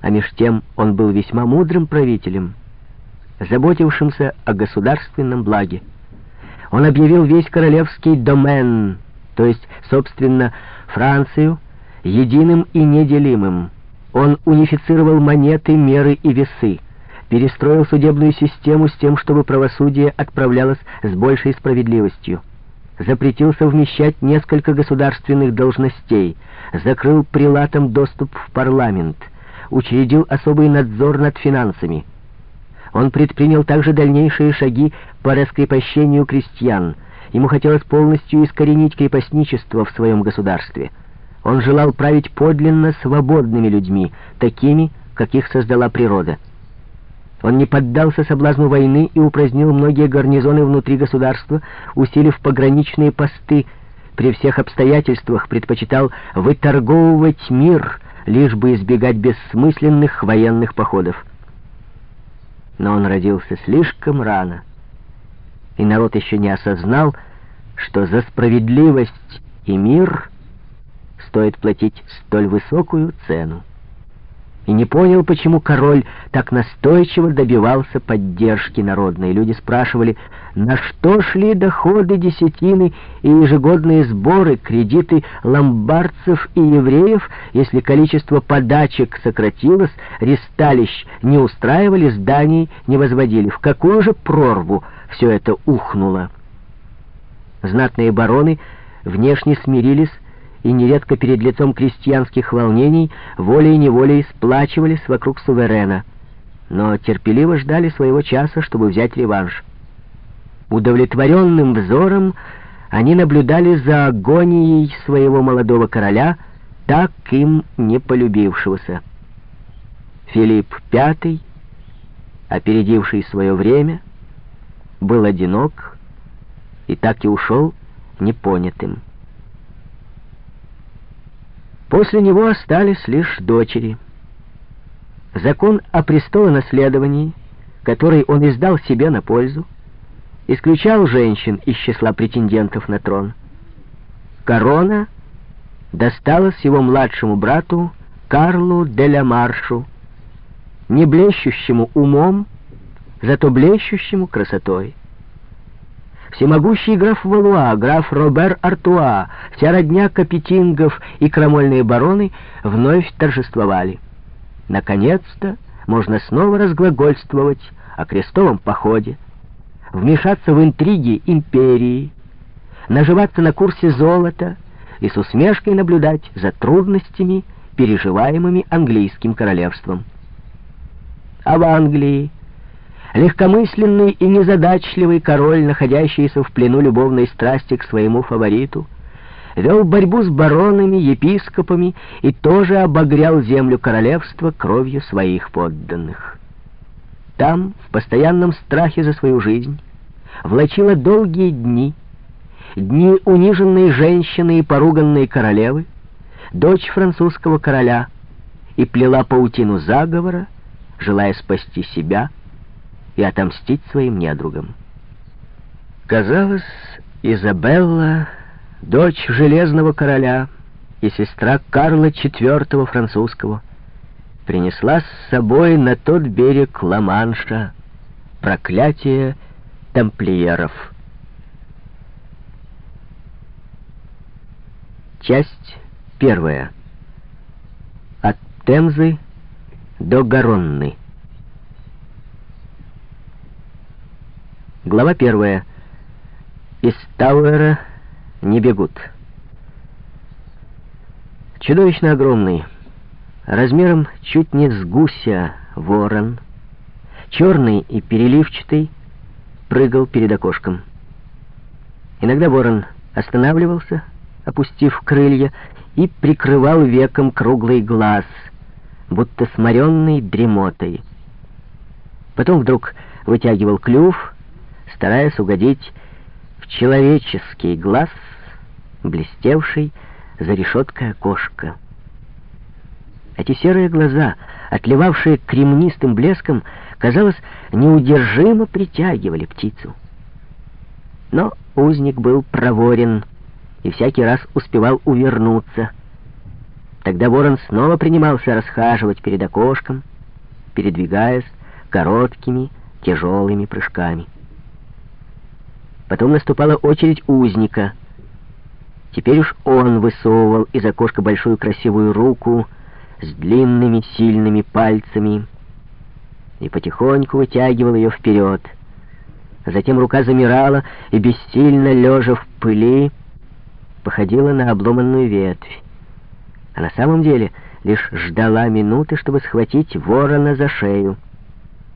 А меж тем он был весьма мудрым правителем, заботившимся о государственном благе. Он объявил весь королевский домен, то есть, собственно, Францию, единым и неделимым. Он унифицировал монеты, меры и весы, перестроил судебную систему с тем, чтобы правосудие отправлялось с большей справедливостью, запретил совмещать несколько государственных должностей, закрыл прилатам доступ в парламент, учредил особый надзор над финансами. Он предпринял также дальнейшие шаги по раскрепощению крестьян. Ему хотелось полностью искоренить крепостничество в своем государстве. Он желал править подлинно свободными людьми, такими, каких создала природа. Он не поддался соблазну войны и упразднил многие гарнизоны внутри государства, усилив пограничные посты, при всех обстоятельствах предпочитал выторговывать мир, лишь бы избегать бессмысленных военных походов. Но он родился слишком рано, и народ еще не осознал, что за справедливость и мир стоит платить столь высокую цену и не понял, почему король так настойчиво добивался поддержки народной. Люди спрашивали, на что шли доходы десятины и ежегодные сборы, кредиты ломбардцев и евреев, если количество подачек сократилось, ресталищ не устраивали, зданий не возводили. В какую же прорву все это ухнуло? Знатные бароны внешне смирились и нередко перед лицом крестьянских волнений волей-неволей сплачивались вокруг суверена, но терпеливо ждали своего часа, чтобы взять реванш. Удовлетворенным взором они наблюдали за агонией своего молодого короля, так им не полюбившегося. Филипп V, опередивший свое время, был одинок и так и ушел непонятым. После него остались лишь дочери. Закон о престолонаследовании, который он издал себе на пользу, исключал женщин из числа претендентов на трон. Корона досталась его младшему брату Карлу де ля Маршу, не блещущему умом, зато блещущему красотой. Всемогущий граф Валуа, граф Робер Артуа, вся родня Капетингов и крамольные бароны вновь торжествовали. Наконец-то можно снова разглагольствовать о крестовом походе, вмешаться в интриги империи, наживаться на курсе золота и с усмешкой наблюдать за трудностями, переживаемыми английским королевством. А в Англии Легкомысленный и незадачливый король, находящийся в плену любовной страсти к своему фавориту, вел борьбу с баронами, епископами и тоже обогрял землю королевства кровью своих подданных. Там, в постоянном страхе за свою жизнь, влачила долгие дни, дни униженной женщины и поруганной королевы, дочь французского короля, и плела паутину заговора, желая спасти себя и отомстить своим недругам. Казалось, Изабелла, дочь Железного Короля и сестра Карла IV французского, принесла с собой на тот берег Ла-Манша проклятие тамплиеров. Часть первая. От Темзы до Гаронны. Глава первая. Из Тауэра не бегут. Чудовищно огромный, размером чуть не с гуся ворон, черный и переливчатый, прыгал перед окошком. Иногда ворон останавливался, опустив крылья, и прикрывал веком круглый глаз, будто сморенный дремотой. Потом вдруг вытягивал клюв стараясь угодить в человеческий глаз, блестевший за решеткой окошка. Эти серые глаза, отливавшие кремнистым блеском, казалось, неудержимо притягивали птицу. Но узник был проворен и всякий раз успевал увернуться. Тогда ворон снова принимался расхаживать перед окошком, передвигаясь короткими, тяжелыми прыжками. Потом наступала очередь узника. Теперь уж он высовывал из окошка большую красивую руку с длинными сильными пальцами и потихоньку вытягивал ее вперед. Затем рука замирала и, бессильно лежа в пыли, походила на обломанную ветвь. А на самом деле лишь ждала минуты, чтобы схватить ворона за шею —